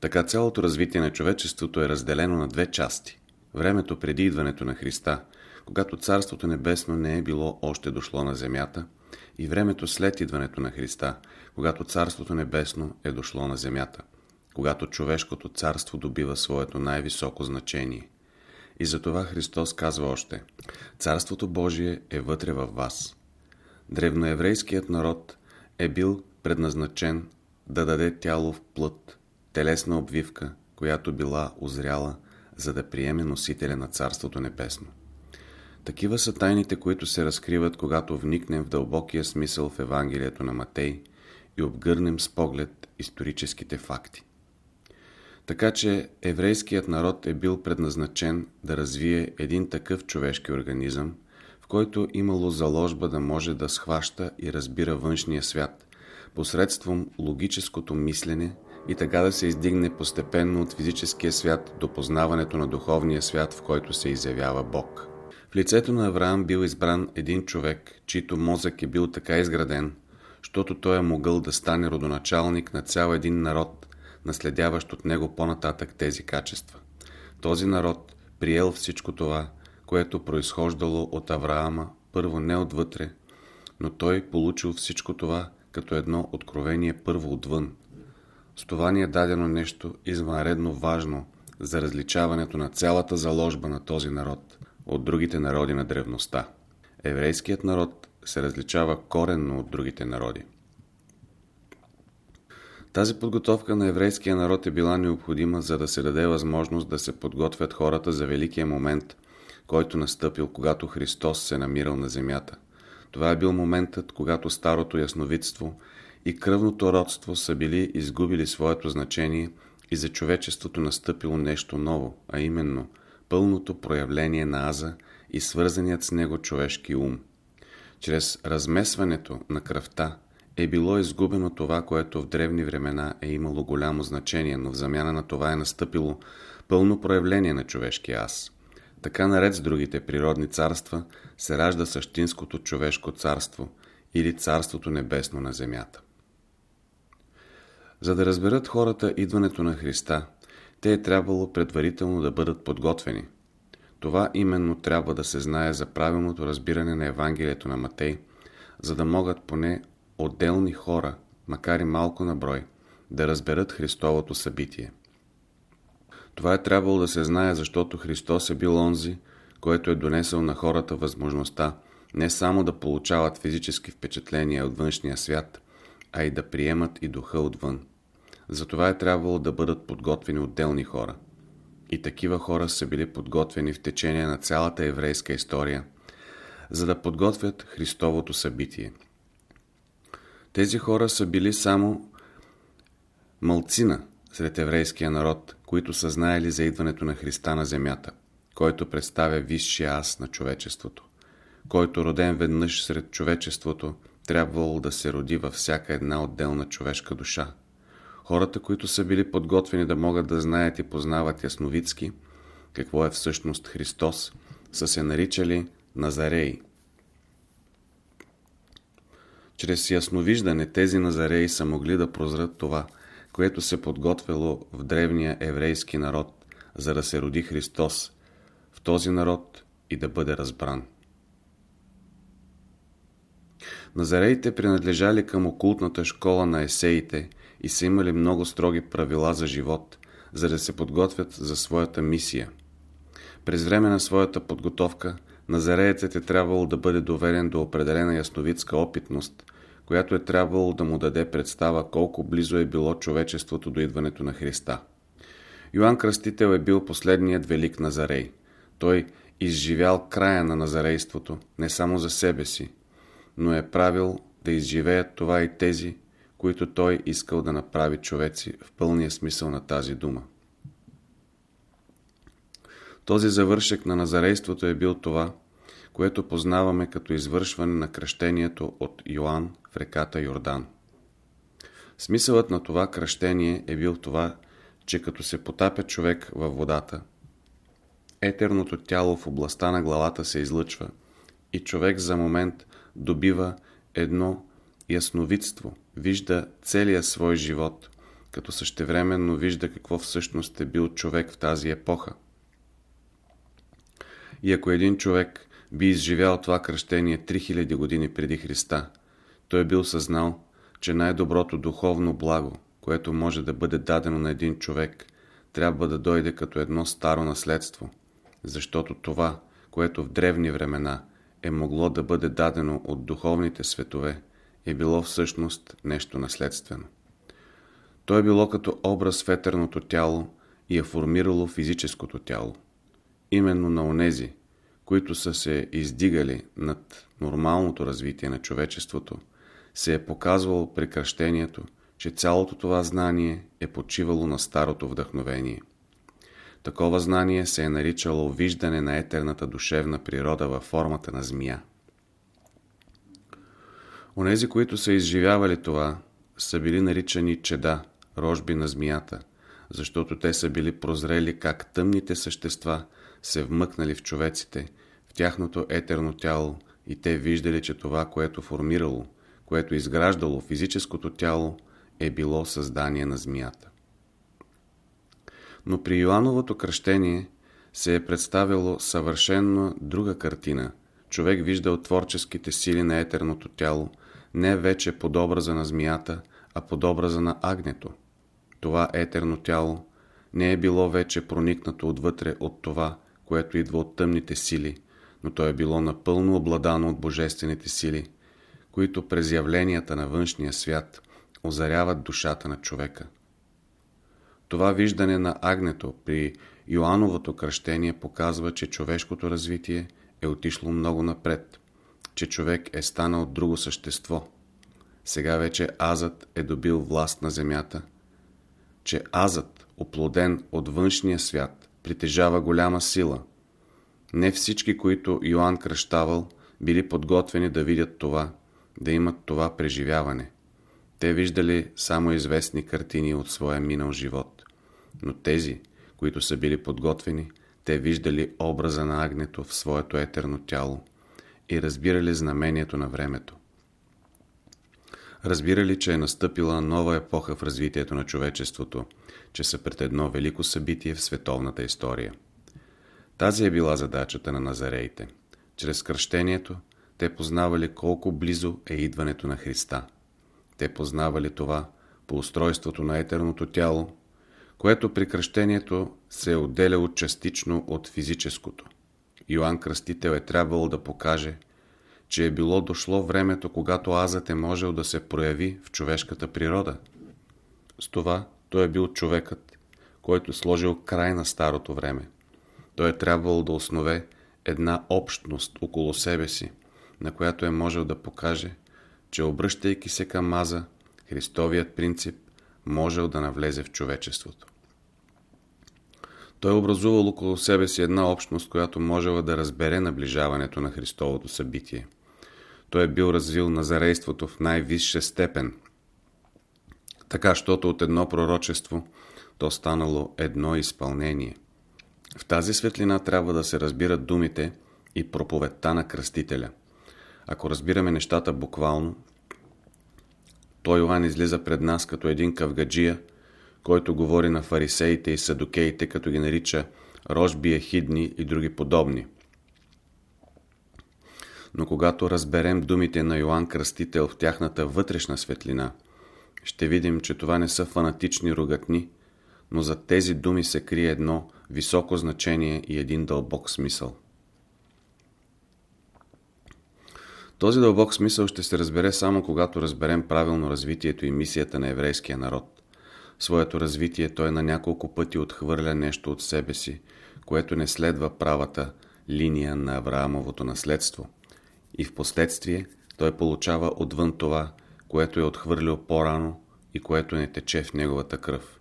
Така цялото развитие на човечеството е разделено на две части. Времето преди идването на Христа, когато Царството Небесно не е било още дошло на земята, и времето след идването на Христа, когато Царството Небесно е дошло на земята, когато човешкото царство добива своето най-високо значение. И затова Христос казва още Царството Божие е вътре във вас. Древноеврейският народ е бил предназначен да даде тяло в плът, телесна обвивка, която била озряла, за да приеме носителя на Царството Небесно. Такива са тайните, които се разкриват, когато вникнем в дълбокия смисъл в Евангелието на Матей и обгърнем с поглед историческите факти. Така че еврейският народ е бил предназначен да развие един такъв човешки организъм, в който имало заложба да може да схваща и разбира външния свят, посредством логическото мислене и така да се издигне постепенно от физическия свят до познаването на духовния свят, в който се изявява Бог. В лицето на Авраам бил избран един човек, чийто мозък е бил така изграден, защото той е могъл да стане родоначалник на цял един народ, наследяващ от него по-нататък тези качества. Този народ приел всичко това, което произхождало от Авраама, първо не отвътре, но той получил всичко това като едно откровение първо отвън. С това ни е дадено нещо извънредно важно за различаването на цялата заложба на този народ от другите народи на древността. Еврейският народ се различава коренно от другите народи. Тази подготовка на еврейския народ е била необходима, за да се даде възможност да се подготвят хората за великия момент, който настъпил, когато Христос се намирал на земята. Това е бил моментът, когато старото ясновидство и кръвното родство са били изгубили своето значение и за човечеството настъпило нещо ново, а именно пълното проявление на Аза и свързаният с него човешки ум. Чрез размесването на кръвта е било изгубено това, което в древни времена е имало голямо значение, но в замяна на това е настъпило пълно проявление на човешкия аз. Така наред с другите природни царства се ражда същинското човешко царство или царството небесно на земята. За да разберат хората идването на Христа, те е трябвало предварително да бъдат подготвени. Това именно трябва да се знае за правилното разбиране на Евангелието на Матей, за да могат поне отделни хора, макар и малко на брой, да разберат Христовото събитие. Това е трябвало да се знае, защото Христос е бил онзи, който е донесъл на хората възможността не само да получават физически впечатления от външния свят, а и да приемат и духа отвън. Затова е трябвало да бъдат подготвени отделни хора. И такива хора са били подготвени в течение на цялата еврейска история, за да подготвят Христовото събитие. Тези хора са били само мълцина сред еврейския народ, които са знаели за идването на Христа на земята, който представя висшия аз на човечеството, който роден веднъж сред човечеството, трябвало да се роди във всяка една отделна човешка душа. Хората, които са били подготвени да могат да знаят и познават ясновидски, какво е всъщност Христос, са се наричали Назареи. Чрез ясновиждане тези Назареи са могли да прозрат това, което се подготвило в древния еврейски народ, за да се роди Христос в този народ и да бъде разбран. Назареите принадлежали към окултната школа на есеите и са имали много строги правила за живот, за да се подготвят за своята мисия. През време на своята подготовка Назареецът е трябвало да бъде доверен до определена ясновидска опитност, която е трябвало да му даде представа колко близо е било човечеството до идването на Христа. Йоанн Кръстител е бил последният велик Назарей. Той изживял края на назарейството не само за себе си, но е правил да изживеят това и тези, които той искал да направи човеци в пълния смисъл на тази дума. Този завършек на назарейството е бил това, което познаваме като извършване на кръщението от Йоанн в реката Йордан. Смисълът на това кръщение е бил това, че като се потапя човек във водата, етерното тяло в областта на главата се излъчва и човек за момент добива едно ясновидство, вижда целия свой живот, като същевременно вижда какво всъщност е бил човек в тази епоха. И ако един човек би изживял това кръщение 3000 години преди Христа, той е бил съзнал, че най-доброто духовно благо, което може да бъде дадено на един човек, трябва да дойде като едно старо наследство, защото това, което в древни времена е могло да бъде дадено от духовните светове, е било всъщност нещо наследствено. То е било като образ в етерното тяло и е формирало физическото тяло. Именно на онези, които са се издигали над нормалното развитие на човечеството, се е показвало прекращението, че цялото това знание е почивало на старото вдъхновение. Такова знание се е наричало виждане на етерната душевна природа във формата на змия. Онези, които са изживявали това, са били наричани чеда, рожби на змията, защото те са били прозрели как тъмните същества се вмъкнали в човеците, в тяхното етерно тяло и те виждали, че това, което формирало, което изграждало физическото тяло, е било създание на змията. Но при Йоановото кръщение се е представило съвършенно друга картина. Човек виждал творческите сили на етерното тяло, не вече под образа на змията, а под образа на агнето. Това етерно тяло не е било вече проникнато отвътре от това, което идва от тъмните сили, но то е било напълно обладано от божествените сили, които през явленията на външния свят озаряват душата на човека. Това виждане на агнето при Йоановото кръщение показва, че човешкото развитие е отишло много напред, че човек е станал друго същество. Сега вече азът е добил власт на земята, че азът, оплоден от външния свят, притежава голяма сила. Не всички, които Йоанн кръщавал, били подготвени да видят това, да имат това преживяване. Те виждали само известни картини от своя минал живот. Но тези, които са били подготвени, те виждали образа на агнето в своето етерно тяло и разбирали знамението на времето. Разбирали, че е настъпила нова епоха в развитието на човечеството, че са пред едно велико събитие в световната история. Тази е била задачата на назареите. Чрез кръщението те познавали колко близо е идването на Христа. Те познавали това по устройството на етерното тяло, което при кръщението се е отделяло частично от физическото. Йоанн Кръстител е трябвало да покаже, че е било дошло времето, когато азът е можел да се прояви в човешката природа. С това той е бил човекът, който сложил край на старото време. Той е трябвало да основе една общност около себе си, на която е можел да покаже, че обръщайки се към Аза, Христовият принцип можел да навлезе в човечеството. Той е образувал около себе си една общност, която можела да разбере наближаването на Христовото събитие. Той е бил развил назарейството в най-висша степен, така, щото от едно пророчество то станало едно изпълнение. В тази светлина трябва да се разбират думите и проповедта на кръстителя. Ако разбираме нещата буквално, той Йоан излиза пред нас като един кавгаджия, който говори на фарисеите и садокеите, като ги нарича рожби, ехидни и други подобни. Но когато разберем думите на Йоанн Кръстител в тяхната вътрешна светлина, ще видим, че това не са фанатични ругатни, но за тези думи се крие едно високо значение и един дълбок смисъл. Този дълбок смисъл ще се разбере само когато разберем правилно развитието и мисията на еврейския народ. Своето развитие той на няколко пъти отхвърля нещо от себе си, което не следва правата линия на Авраамовото наследство. И в последствие той получава отвън това, което е отхвърлил по-рано и което не тече в неговата кръв.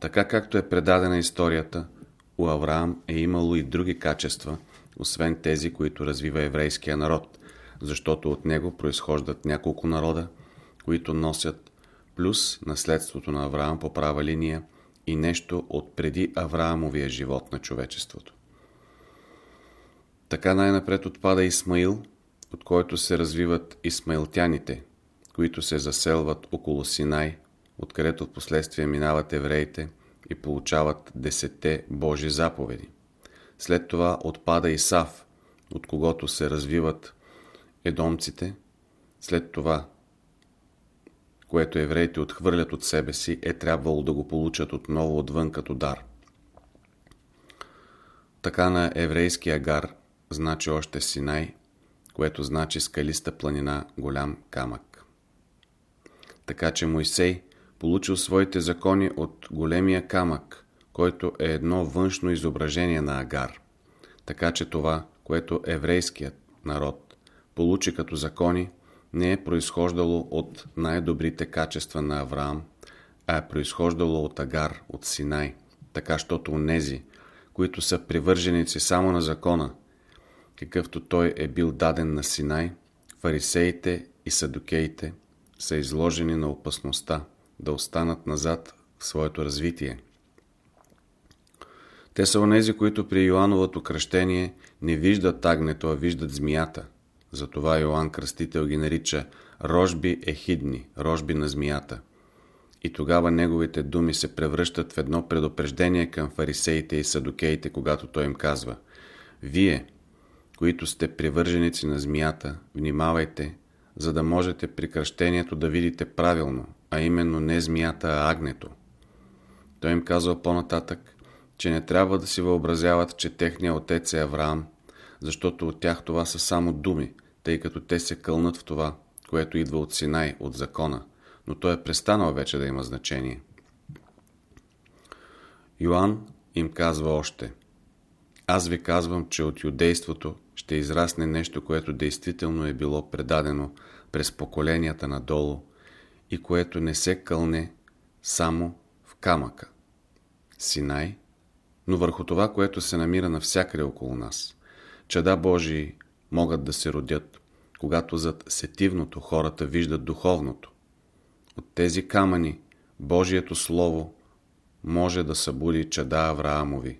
Така както е предадена историята, у Авраам е имало и други качества, освен тези, които развива еврейския народ – защото от него произхождат няколко народа, които носят плюс наследството на Авраам по права линия и нещо от преди Авраамовия живот на човечеството. Така най-напред отпада Исмаил, от който се развиват исмаилтяните, които се заселват около Синай, откъдето в последствие минават евреите и получават десетте Божи заповеди. След това отпада Исав, от когото се развиват едомците. След това, което евреите отхвърлят от себе си, е трябвало да го получат отново отвън като дар. Така на еврейския Агар значи още Синай, което значи скалиста планина, голям камък. Така че Мойсей получил своите закони от големия камък, който е едно външно изображение на Агар. Така че това, което еврейският народ получи като закони, не е произхождало от най-добрите качества на Авраам, а е произхождало от Агар, от Синай, така щото онези, които са привърженици само на закона, какъвто той е бил даден на Синай, фарисеите и садокеите са изложени на опасността да останат назад в своето развитие. Те са онези, които при Йоановото кръщение не виждат агнето, а виждат змията. Затова Йоанн Кръстител ги нарича рожби ехидни, рожби на змията. И тогава неговите думи се превръщат в едно предупреждение към фарисеите и садокеите, когато той им казва Вие, които сте привърженици на змията, внимавайте, за да можете при кръщението да видите правилно, а именно не змията, а агнето. Той им казва по-нататък, че не трябва да си въобразяват, че техният отец е Авраам, защото от тях това са само думи, тъй като те се кълнат в това, което идва от Синай, от закона, но той е престанал вече да има значение. Йоанн им казва още Аз ви казвам, че от юдейството ще израсне нещо, което действително е било предадено през поколенията надолу и което не се кълне само в камъка. Синай, но върху това, което се намира навсякъде около нас. Чада Божии могат да се родят, когато зад сетивното хората виждат духовното. От тези камъни Божието Слово може да събуди чада Авраамови.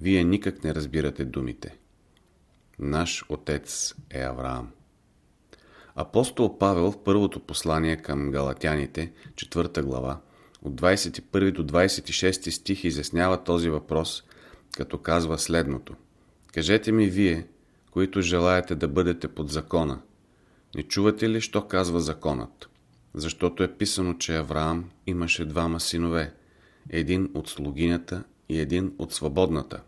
Вие никак не разбирате думите. Наш отец е Авраам. Апостол Павел в първото послание към галатяните, четвърта глава, от 21 до 26 стих изяснява този въпрос, като казва следното. Кажете ми вие, които желаете да бъдете под закона, не чувате ли, що казва законът? Защото е писано, че Авраам имаше двама синове, един от слугинята и един от свободната.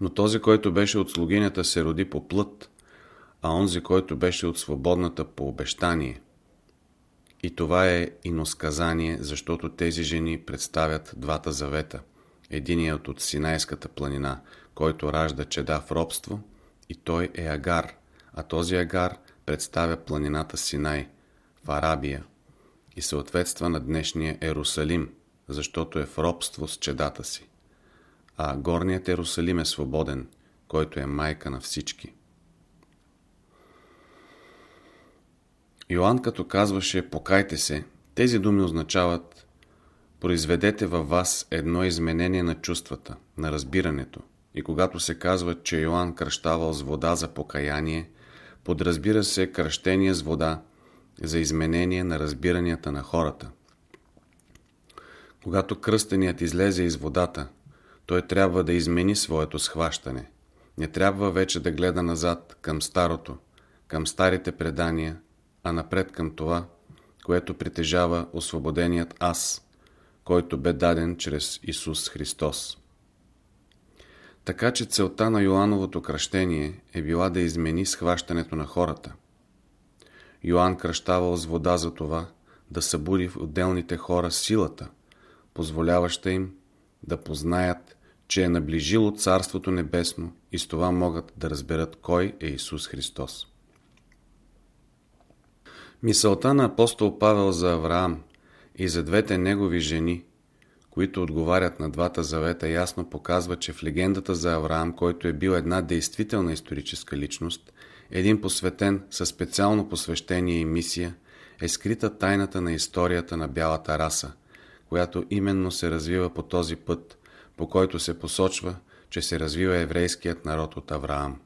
Но този, който беше от слугинята, се роди по плът, а онзи, който беше от свободната по обещание. И това е иносказание, защото тези жени представят двата завета. Единият от Синайската планина, който ражда чеда в робство, и той е Агар, а този Агар представя планината Синай в Арабия и съответства на днешния Ерусалим, защото е в робство с чедата си. А горният Ерусалим е свободен, който е майка на всички. Йоанн като казваше «покайте се», тези думи означават произведете във вас едно изменение на чувствата, на разбирането. И когато се казва, че Йоанн кръщавал с вода за покаяние, подразбира се кръщение с вода за изменение на разбиранията на хората. Когато кръстеният излезе из водата, той трябва да измени своето схващане. Не трябва вече да гледа назад към старото, към старите предания, а напред към това, което притежава освободеният аз, който бе даден чрез Исус Христос. Така че целта на Йоановото кръщение е била да измени схващането на хората. Йоанн кръщавал с вода за това, да събуди в отделните хора силата, позволяваща им да познаят, че е наближило Царството Небесно и с това могат да разберат кой е Исус Христос. Мисълта на апостол Павел за Авраам и за двете негови жени, които отговарят на двата завета, ясно показва, че в легендата за Авраам, който е бил една действителна историческа личност, един посветен със специално посвещение и мисия, е скрита тайната на историята на бялата раса, която именно се развива по този път, по който се посочва, че се развива еврейският народ от Авраам.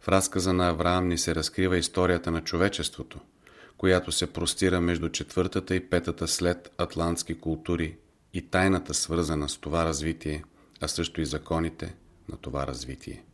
В разказа на Авраам ни се разкрива историята на човечеството – която се простира между четвъртата и петата след атлантски култури и тайната свързана с това развитие, а също и законите на това развитие.